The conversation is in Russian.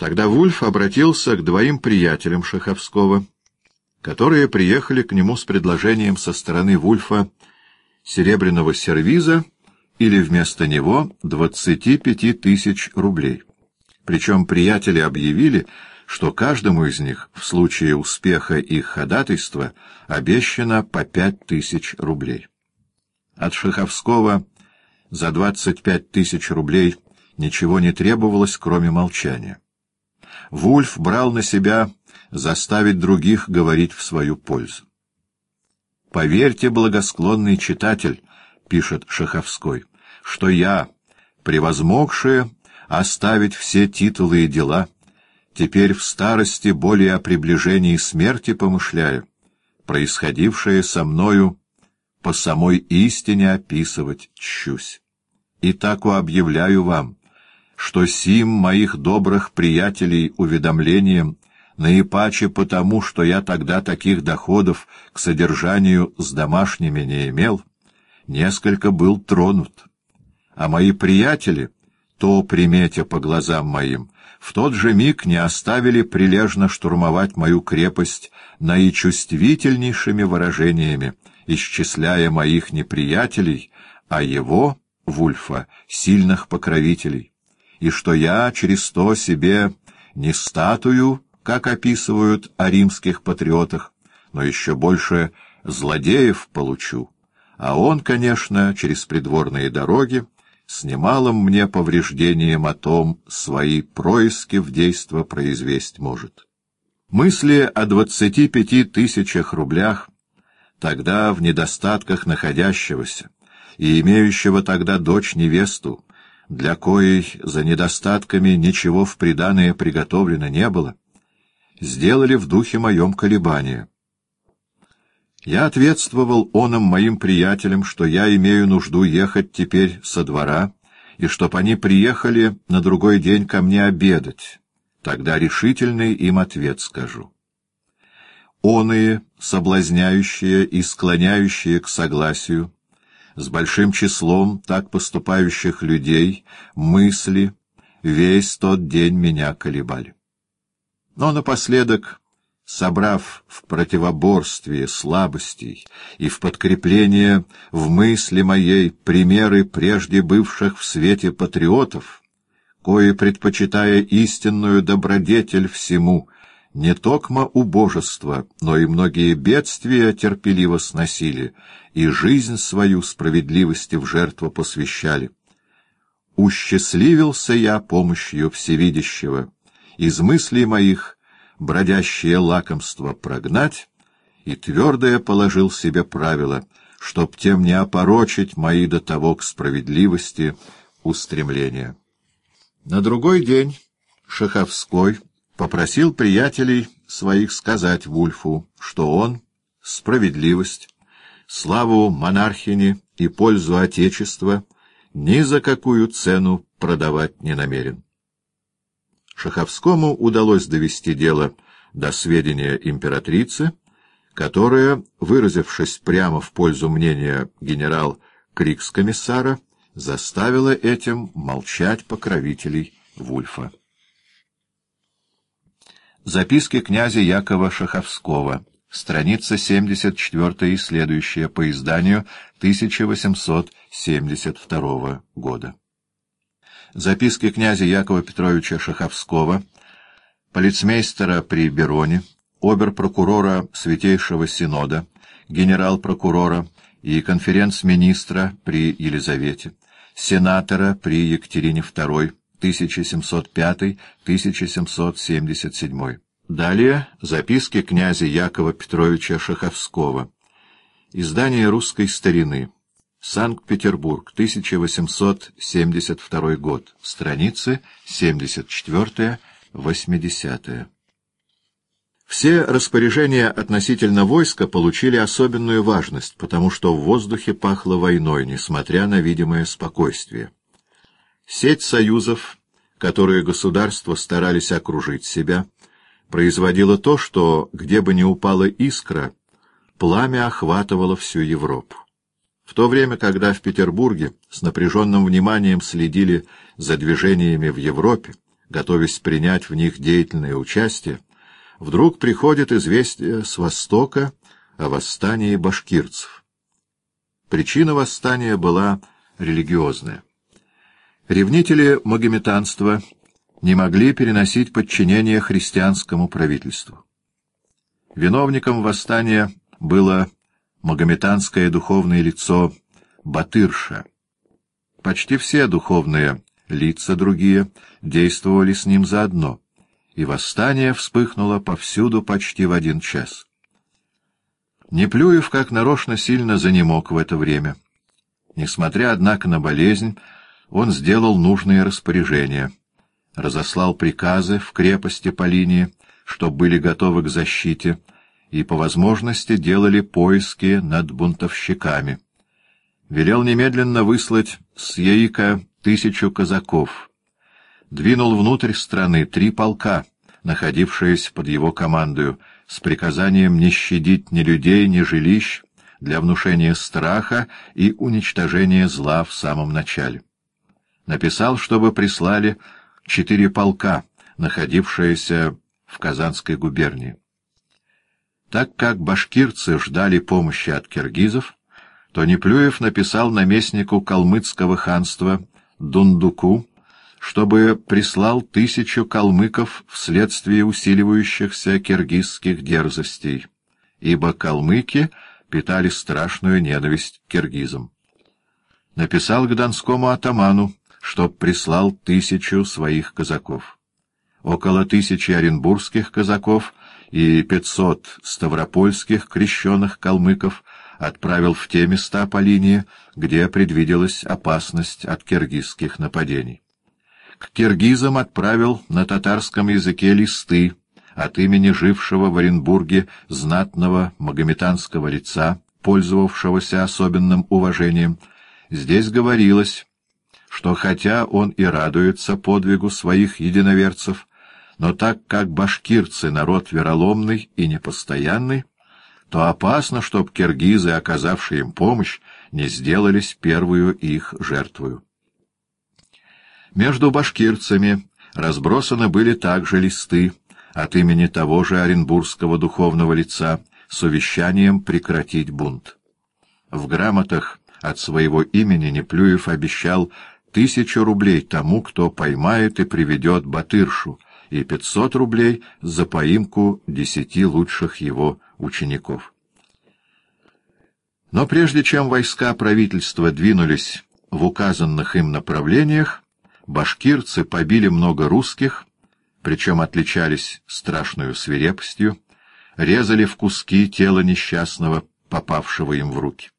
Тогда Вульф обратился к двоим приятелям Шаховского, которые приехали к нему с предложением со стороны Вульфа серебряного сервиза или вместо него 25 тысяч рублей. Причем приятели объявили, что каждому из них в случае успеха их ходатайства обещано по пять тысяч рублей. От Шаховского за 25 тысяч рублей ничего не требовалось, кроме молчания. Вульф брал на себя заставить других говорить в свою пользу. «Поверьте, благосклонный читатель», — пишет Шаховской, — «что я, превозмогшие оставить все титулы и дела, теперь в старости более о приближении смерти помышляю, происходившее со мною по самой истине описывать чщусь. И так объявляю вам, что сим моих добрых приятелей уведомлением наипаче потому, что я тогда таких доходов к содержанию с домашними не имел, несколько был тронут. А мои приятели, то, приметя по глазам моим, в тот же миг не оставили прилежно штурмовать мою крепость наичувствительнейшими выражениями, исчисляя моих неприятелей, а его, Вульфа, сильных покровителей, и что я через то себе не статую, как описывают о римских патриотах, но еще больше злодеев получу, а он, конечно, через придворные дороги с немалым мне повреждением о том свои происки в действо произвесть может. Мысли о двадцати пяти тысячах рублях, тогда в недостатках находящегося и имеющего тогда дочь-невесту, для коей за недостатками ничего в приданое приготовлено не было, сделали в духе моем колебания. Я ответствовал оном моим приятелям, что я имею нужду ехать теперь со двора, и чтоб они приехали на другой день ко мне обедать. Тогда решительный им ответ скажу. Оные, соблазняющие и склоняющие к согласию, с большим числом так поступающих людей, мысли, весь тот день меня колебали. Но напоследок, собрав в противоборстве слабостей и в подкрепление в мысли моей примеры прежде бывших в свете патриотов, кои, предпочитая истинную добродетель всему, не токмо убожество, но и многие бедствия терпеливо сносили, и жизнь свою справедливости в жертву посвящали. Ущесливился я помощью всевидящего, из мыслей моих бродящее лакомство прогнать, и твердое положил себе правило, чтоб тем не опорочить мои до того к справедливости устремления. На другой день Шаховской попросил приятелей своих сказать Вульфу, что он — справедливость, славу монархини и пользу Отечества ни за какую цену продавать не намерен. Шаховскому удалось довести дело до сведения императрицы, которая, выразившись прямо в пользу мнения генерал-крикс-комиссара, заставила этим молчать покровителей Вульфа. Записки князя Якова Шаховского, страница 74 и следующая по изданию 1872 года. Записки князя Якова Петровича Шаховского, полицмейстера при Бероне, обер-прокурора Святейшего Синода, генерал-прокурора и конференц-министра при Елизавете, сенатора при Екатерине II, 1705-1777. Далее записки князя Якова Петровича Шаховского. Издание русской старины. Санкт-Петербург, 1872 год. Страницы 74-80. Все распоряжения относительно войска получили особенную важность, потому что в воздухе пахло войной, несмотря на видимое спокойствие. Сеть союзов, которые государства старались окружить себя, производила то, что, где бы ни упала искра, пламя охватывало всю Европу. В то время, когда в Петербурге с напряженным вниманием следили за движениями в Европе, готовясь принять в них деятельное участие, вдруг приходит известие с Востока о восстании башкирцев. Причина восстания была религиозная. Ревнители магометанства не могли переносить подчинение христианскому правительству. Виновником восстания было магометанское духовное лицо Батырша. Почти все духовные лица другие действовали с ним заодно, и восстание вспыхнуло повсюду почти в один час. Неплюев как нарочно сильно занемог в это время. Несмотря, однако, на болезнь, он сделал нужные распоряжения, разослал приказы в крепости по линии, чтоб были готовы к защите, и по возможности делали поиски над бунтовщиками. Велел немедленно выслать с Яика тысячу казаков. Двинул внутрь страны три полка, находившиеся под его командою, с приказанием не щадить ни людей, ни жилищ, для внушения страха и уничтожения зла в самом начале. Написал, чтобы прислали четыре полка, находившиеся в Казанской губернии. Так как башкирцы ждали помощи от киргизов, то Неплюев написал наместнику калмыцкого ханства Дундуку, чтобы прислал тысячу калмыков вследствие усиливающихся киргизских дерзостей, ибо калмыки питали страшную ненависть к киргизам. Написал к донскому атаману, чтоб прислал тысячу своих казаков. Около тысячи оренбургских казаков и пятьсот ставропольских крещенных калмыков отправил в те места по линии, где предвиделась опасность от киргизских нападений. К киргизам отправил на татарском языке листы от имени жившего в Оренбурге знатного магометанского лица, пользовавшегося особенным уважением. Здесь говорилось, что хотя он и радуется подвигу своих единоверцев, но так как башкирцы — народ вероломный и непостоянный, то опасно, чтоб киргизы, оказавшие им помощь, не сделались первую их жертвою. Между башкирцами разбросаны были также листы от имени того же оренбургского духовного лица с увещанием прекратить бунт. В грамотах от своего имени Неплюев обещал тысячу рублей тому, кто поймает и приведет Батыршу, и пятьсот рублей за поимку десяти лучших его учеников. Но прежде чем войска правительства двинулись в указанных им направлениях, башкирцы побили много русских, причем отличались страшную свирепостью, резали в куски тело несчастного, попавшего им в руки.